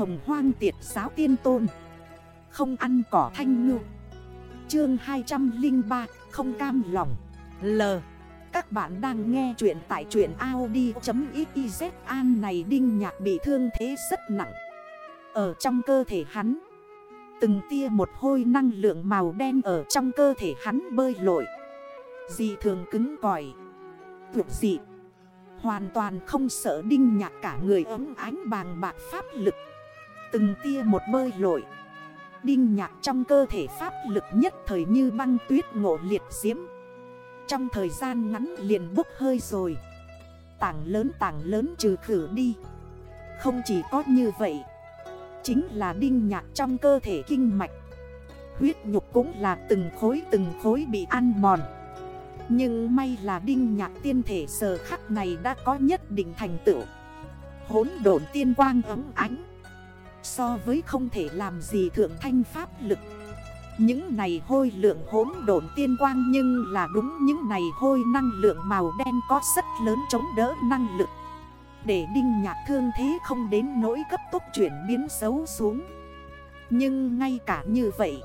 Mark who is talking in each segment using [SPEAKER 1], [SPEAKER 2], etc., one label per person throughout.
[SPEAKER 1] hồng hoang tiệt giáo tiên tôn. Không ăn cỏ thanh ngư. Chương 203 Không cam lòng. L. Các bạn đang nghe chuyện tại chuyện Audi.xyz An này đinh nhạc bị thương thế rất nặng. Ở trong cơ thể hắn, Từng tia một hôi năng lượng màu đen ở trong cơ thể hắn bơi lội. Dị thường cứng còi Tuyệt dị. Hoàn toàn không sợ đinh nhạc cả người ấm ánh bàng bạc pháp lực. Từng tia một bơi lội. Đinh nhạc trong cơ thể pháp lực nhất thời như băng tuyết ngộ liệt diễm. Trong thời gian ngắn liền bốc hơi rồi. Tảng lớn tảng lớn trừ khử đi. Không chỉ có như vậy, Chính là đinh nhạc trong cơ thể kinh mạch. Huyết nhục cũng là từng khối từng khối bị ăn mòn. Nhưng may là đinh nhạc tiên thể sờ khắc này đã có nhất định thành tựu. Hốn độn tiên quang ấm ánh. So với không thể làm gì thượng thanh pháp lực. Những này hôi lượng hốn độn tiên quang Nhưng là đúng những này hôi năng lượng màu đen có rất lớn chống đỡ năng lực. Để đinh nhạc thương thế không đến nỗi cấp tốc chuyển biến xấu xuống. Nhưng ngay cả như vậy,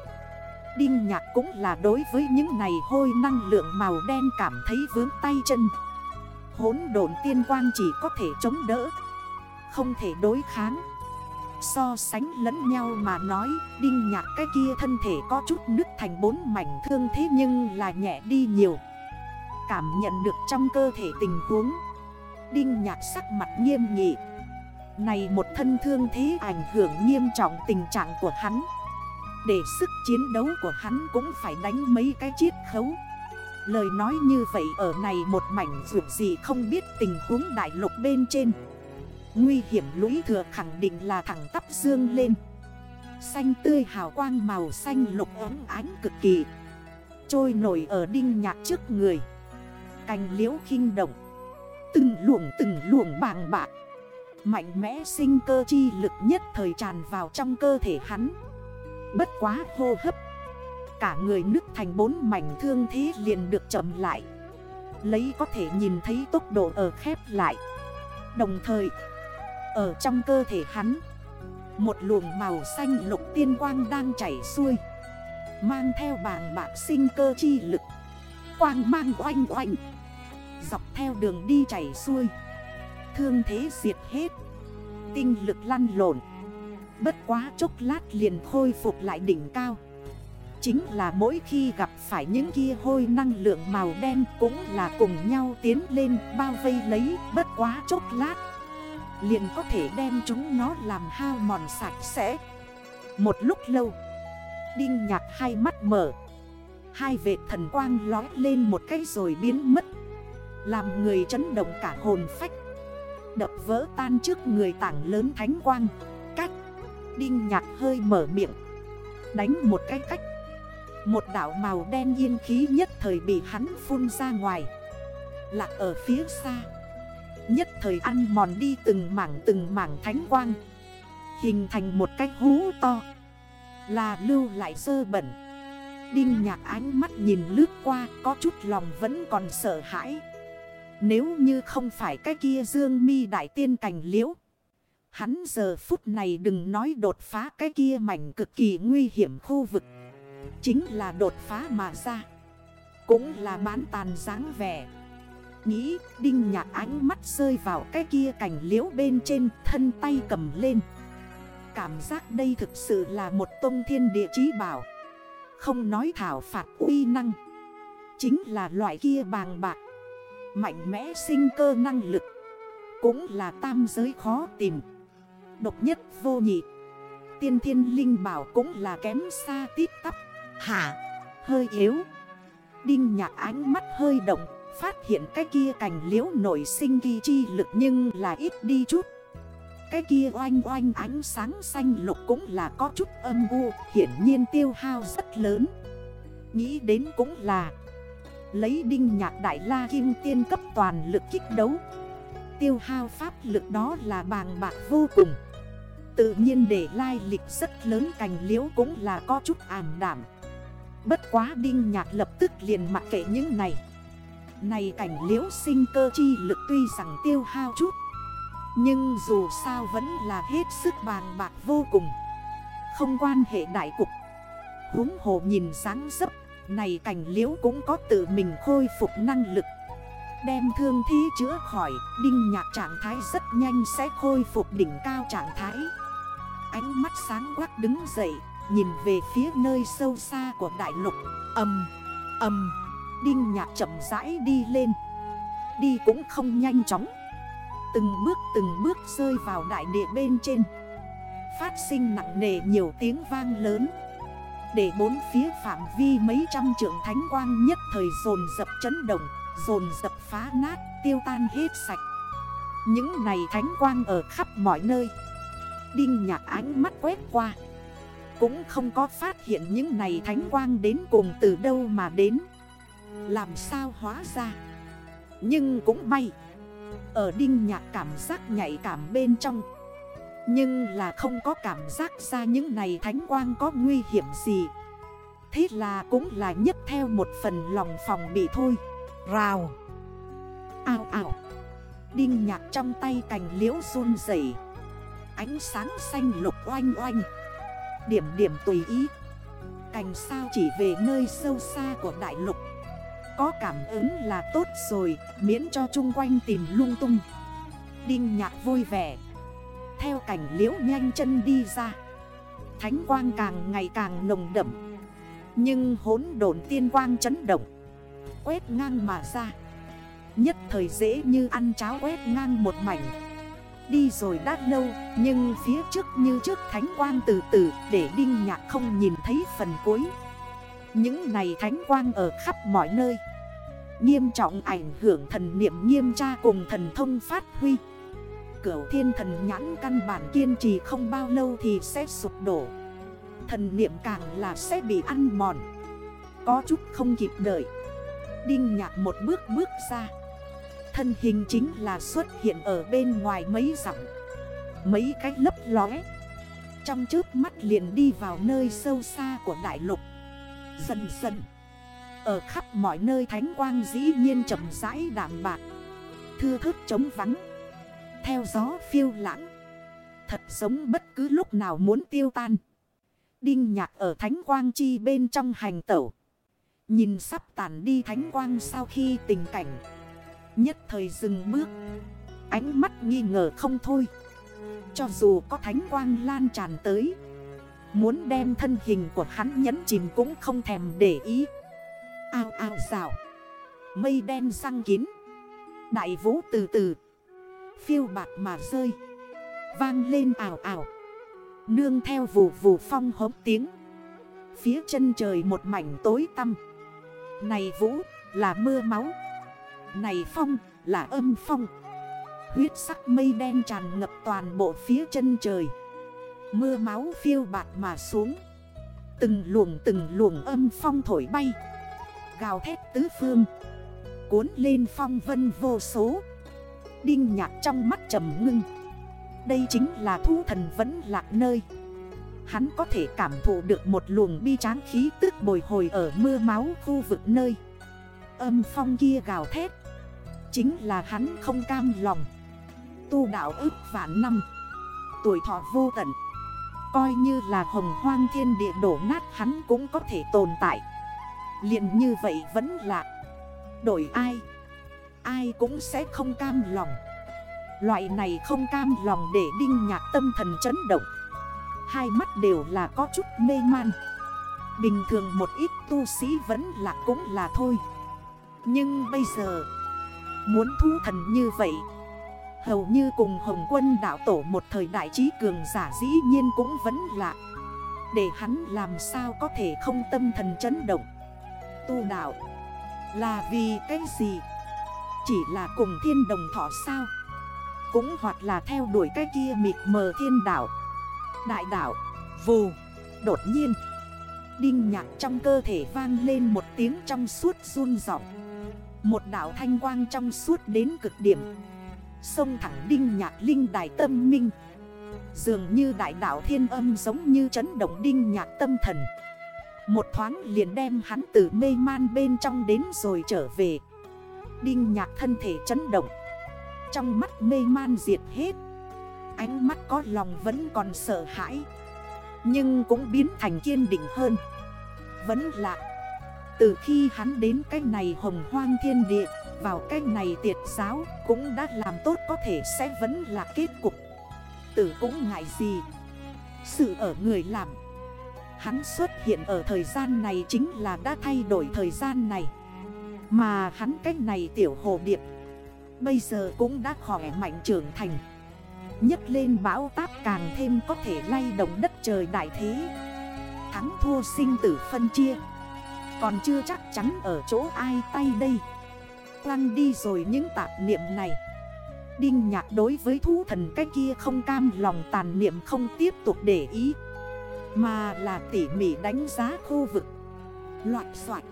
[SPEAKER 1] Đinh nhạc cũng là đối với những này hôi năng lượng màu đen cảm thấy vướng tay chân. Hốn độn tiên quang chỉ có thể chống đỡ, Không thể đối kháng. So sánh lẫn nhau mà nói, Đinh nhạc cái kia thân thể có chút nứt thành bốn mảnh thương thế nhưng là nhẹ đi nhiều. Cảm nhận được trong cơ thể tình huống, Đinh nhạc sắc mặt nghiêm nghị. Này một thân thương thế ảnh hưởng nghiêm trọng tình trạng của hắn. Để sức chiến đấu của hắn cũng phải đánh mấy cái chiết khấu. Lời nói như vậy ở này một mảnh dù gì không biết tình huống đại lục bên trên. Nguy hiểm lũy thừa khẳng định là thẳng tắp dương lên. Xanh tươi hào quang màu xanh lục ấm ánh cực kỳ. Trôi nổi ở đinh nhạc trước người. Cành liễu khinh động. Từng luồng từng luồng bàng bạc. Mạnh mẽ sinh cơ chi lực nhất thời tràn vào trong cơ thể hắn. Bất quá hô hấp. Cả người nứt thành bốn mảnh thương thế liền được chậm lại. Lấy có thể nhìn thấy tốc độ ở khép lại. Đồng thời ở trong cơ thể hắn. Một luồng màu xanh lục tiên quang đang chảy xuôi, Mang theo bảng bạc sinh cơ chi lực. Quang mang oanh oanh, Dọc theo đường đi chảy xuôi. Thương thế diệt hết, Tinh lực lăn lộn. Bất quá chốc lát liền khôi phục lại đỉnh cao. Chính là mỗi khi gặp phải những kia hôi năng lượng màu đen Cũng là cùng nhau tiến lên bao vây lấy. Bất quá chốc lát Liền có thể đem chúng nó làm hao mòn sạch sẽ. Một lúc lâu, Đinh nhạc hai mắt mở. Hai vệt thần quang lói lên một cái rồi biến mất, làm người chấn động cả hồn phách. Đập vỡ tan trước người tảng lớn thánh quang Cách Đinh nhạc hơi mở miệng, Đánh một cái cách. Một đảo màu đen yên khí nhất thời bị hắn phun ra ngoài. Lạc ở phía xa Nhất thời ăn mòn đi từng mảng từng mảng thánh quang Hình thành một cái hú to Là lưu lại sơ bẩn Đinh nhạc ánh mắt nhìn lướt qua, Có chút lòng vẫn còn sợ hãi nếu như không phải cái kia dương mi đại tiên cảnh liễu. Hắn giờ phút này đừng nói đột phá cái kia mảnh cực kỳ nguy hiểm khu vực. Chính là đột phá mà ra. Cũng là bán tàn dáng vẻ. Nghĩ đinh nhạc ánh mắt rơi vào cái kia cảnh liễu bên trên thân tay cầm lên. Cảm giác đây thực sự là một tông thiên địa chí bảo. Không nói thảo phạt uy năng. Chính là loại kia bàng bạc. Mạnh mẽ sinh cơ năng lực. Cũng là tam giới khó tìm. Độc nhất vô nhị. Tiên thiên linh bảo cũng là kém xa tít tắp. Hả? Hơi yếu. Đinh nhạc ánh mắt hơi động Phát hiện cái kia cành liễu nổi sinh kỳ chi lực nhưng là ít đi chút. Cái kia oanh oanh ánh sáng xanh lục cũng là có chút âm u, Hiển nhiên tiêu hao rất lớn. Nghĩ đến cũng là Lấy đinh nhạc đại la kim tiên cấp toàn lực kích đấu. Tiêu hao pháp lực đó là bàng bạc vô cùng. Tự nhiên để lai lịch rất lớn cành liễu cũng là có chút ảm đảm Bất quá đinh nhạc lập tức liền mặc kệ những này. Này cảnh liễu sinh cơ chi lực tuy rằng tiêu hao chút Nhưng dù sao vẫn là hết sức bàn bạc vô cùng. Không quan hệ đại cục. Húng hồ nhìn sáng dấp Này cảnh liễu cũng có tự mình khôi phục năng lực. Đem thương thí chữa khỏi Đinh nhạc trạng thái rất nhanh sẽ khôi phục đỉnh cao trạng thái. Ánh mắt sáng quắc đứng dậy Nhìn về phía nơi sâu xa của đại lục. Âm, âm Đinh nhạc chậm rãi đi lên. Đi cũng không nhanh chóng. Từng bước từng bước rơi vào đại địa bên trên. Phát sinh nặng nề nhiều tiếng vang lớn. Để bốn phía phạm vi mấy trăm trưởng thánh quang nhất thời dồn dập chấn động, Dồn dập phá nát, tiêu tan hết sạch. Những này thánh quang ở khắp mọi nơi. Đinh nhạc ánh mắt quét qua. Cũng không có phát hiện những này thánh quang đến cùng từ đâu mà đến. Làm sao hóa ra? Nhưng cũng may Ở đinh nhạc cảm giác nhạy cảm bên trong. Nhưng là không có cảm giác ra những này thánh quang có nguy hiểm gì. Thế là cũng là nhất theo một phần lòng phòng bị thôi. Rào. Ao ảo Đinh nhạc trong tay cành liễu run dậy Ánh sáng xanh lục oanh oanh. Điểm điểm tùy ý. Cành sao chỉ về nơi sâu xa của đại lục có cảm ứng là tốt rồi, Miễn cho chung quanh tìm lung tung. Đinh nhạc vui vẻ. Theo cảnh liễu nhanh chân đi ra. Thánh quang càng ngày càng nồng đậm. Nhưng hốn đồn tiên quang chấn động. Quét ngang mà ra. Nhất thời dễ như ăn cháo quét ngang một mảnh. Đi rồi đã lâu, Nhưng phía trước như trước thánh quang từ từ, Để đinh nhạc không nhìn thấy phần cuối. Những này thánh quang ở khắp mọi nơi. Nghiêm trọng ảnh hưởng thần niệm nghiêm tra cùng thần thông phát huy. Cửu thiên thần nhãn căn bản kiên trì không bao lâu thì sẽ sụp đổ. Thần niệm càng là sẽ bị ăn mòn. Có chút không kịp đợi. Đinh nhạc một bước bước ra. Thân hình chính là xuất hiện ở bên ngoài mấy dặm. Mấy cái lấp lóe. Trong trước mắt liền đi vào nơi sâu xa của đại lục. Dần dần. Ở khắp mọi nơi thánh quang dĩ nhiên chậm rãi đạm bạc. Thưa thức trống vắng. Theo gió phiêu lãng. Thật giống bất cứ lúc nào muốn tiêu tan. Đinh nhạc ở thánh quang chi bên trong hành tẩu. Nhìn sắp tàn đi thánh quang sau khi tình cảnh. Nhất thời dừng bước. Ánh mắt nghi ngờ không thôi. Cho dù có thánh quang lan tràn tới Muốn đem thân hình của hắn nhấn chìm cũng không thèm để ý. Ao ao rào. Mây đen răng kín. Đại vũ từ từ. Phiêu bạc mà rơi. Vang lên ảo ảo Nương theo vù vù phong hống tiếng. Phía chân trời một mảnh tối tăm. Này vũ, là mưa máu. Này phong, là âm phong. Huyết sắc mây đen tràn ngập toàn bộ phía chân trời. Mưa máu phiêu bạt mà xuống. Từng luồng từng luồng âm phong thổi bay. Gào thét tứ phương. Cuốn lên phong vân vô số. Đinh nhạc trong mắt trầm ngưng. Đây chính là thu thần vẫn lạc nơi. Hắn có thể cảm thụ được một luồng bi tráng khí tức bồi hồi ở mưa máu khu vực nơi. Âm phong kia gào thét. Chính là hắn không cam lòng. Tu đạo ước vạn năm. Tuổi thọ vô tận. Coi như là hồng hoang thiên địa đổ nát hắn cũng có thể tồn tại. Liền như vậy vẫn là Đổi ai? Ai cũng sẽ không cam lòng. Loại này không cam lòng để đinh nhạc tâm thần chấn động. Hai mắt đều là có chút mê man. Bình thường một ít tu sĩ vẫn là cũng là thôi. Nhưng bây giờ, Muốn thu thần như vậy Hầu như cùng Hồng quân đạo tổ một thời đại trí cường giả dĩ nhiên cũng vẫn lạ. Để hắn làm sao có thể không tâm thần chấn động? Tu đạo Là vì cái gì? Chỉ là cùng thiên đồng thọ sao? Cũng hoặc là theo đuổi cái kia mịt mờ thiên đạo. Đại đạo, Vù, Đột nhiên, Đinh nhạc trong cơ thể vang lên một tiếng trong suốt run giọng một đảo thanh quang trong suốt đến cực điểm. Sông thẳng đinh nhạc linh đài tâm minh. Dường như đại đảo thiên âm giống như chấn động đinh nhạc tâm thần. Một thoáng liền đem hắn từ mê man bên trong đến rồi trở về. Đinh nhạc thân thể chấn động. Trong mắt mê man diệt hết. Ánh mắt có lòng vẫn còn sợ hãi. Nhưng cũng biến thành kiên định hơn. Vẫn là, Từ khi hắn đến cái này hồng hoang thiên địa vào cái này tiệt giáo Cũng đã làm tốt có thể sẽ vẫn là kết cục. Tử cũng ngại gì? Sự ở người làm. Hắn xuất hiện ở thời gian này chính là đã thay đổi thời gian này. Mà hắn cách này tiểu hồ điệp, Bây giờ cũng đã khỏe mạnh trưởng thành. Nhất lên bão táp càng thêm có thể lay động đất trời đại thế. Thắng thua sinh tử phân chia. Còn chưa chắc chắn ở chỗ ai tay đây. Quăng đi rồi những tạp niệm này. Đinh nhạc đối với thú thần cái kia không cam lòng tàn niệm không tiếp tục để ý. Mà là tỉ mỉ đánh giá khu vực. Loạt soạt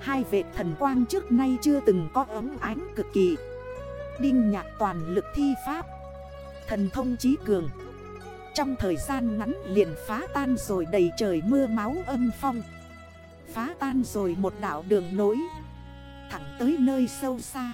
[SPEAKER 1] Hai vệt thần quang trước nay chưa từng có ấm ánh cực kỳ. Đinh nhạc toàn lực thi pháp. Thần thông trí cường. Trong thời gian ngắn liền phá tan rồi đầy trời mưa máu âm phong. Phá tan rồi một đảo đường nối. Thẳng tới nơi sâu xa.